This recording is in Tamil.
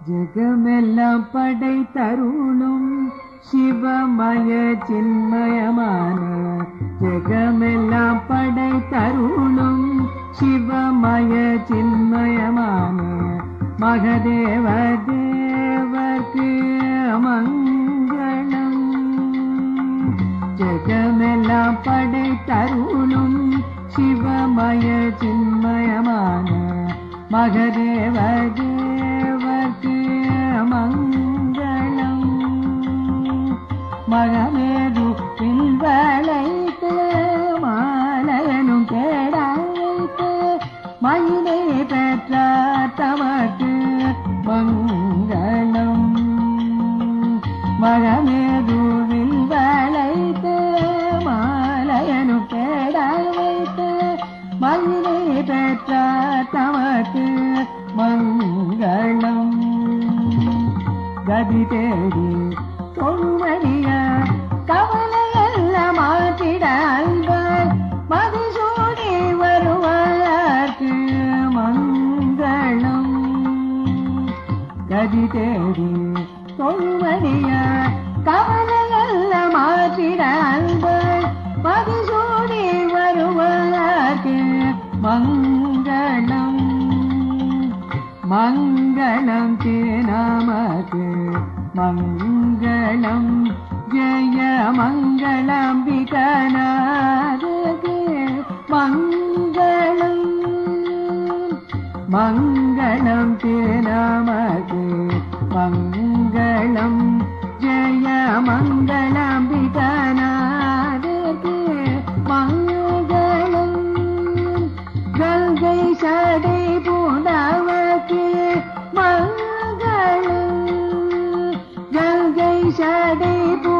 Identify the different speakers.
Speaker 1: ஜெகமெல்லாம் படை தருளும் சிவமய சின்மயமான ஜெகமெல்லாம் படை தருளும் சிவமய சின்மயமான மகதேவ தேவர்க்கு மங்களம் ஜெகமெல்லாம் படை தருளும் சிவமய சின்மயமான மகதேவ தேவர்க்கு மகமேது பின்வளைத்து மாலையனும் கேடாய்த்து மயிலை பெற்றார் தமக்கு மங்களம். மகமேது வளைத்து மாலையனும் கேடாய்த்து மயிலை பெற்றார் தமக்கு மங்களம். கதி தேடி தொழுமணி கதி தேடி தொழுமணிய கவலையல்ல மாற்றிட அன்பு பதிசூடி வருவதற்கு மங்களம். மங்களம் நமக்கு மங்களம். ஜெய மங்களம் மங்களம்பிகனாருக்கு மங்களம். மங்களம் நமக்கு 哪里？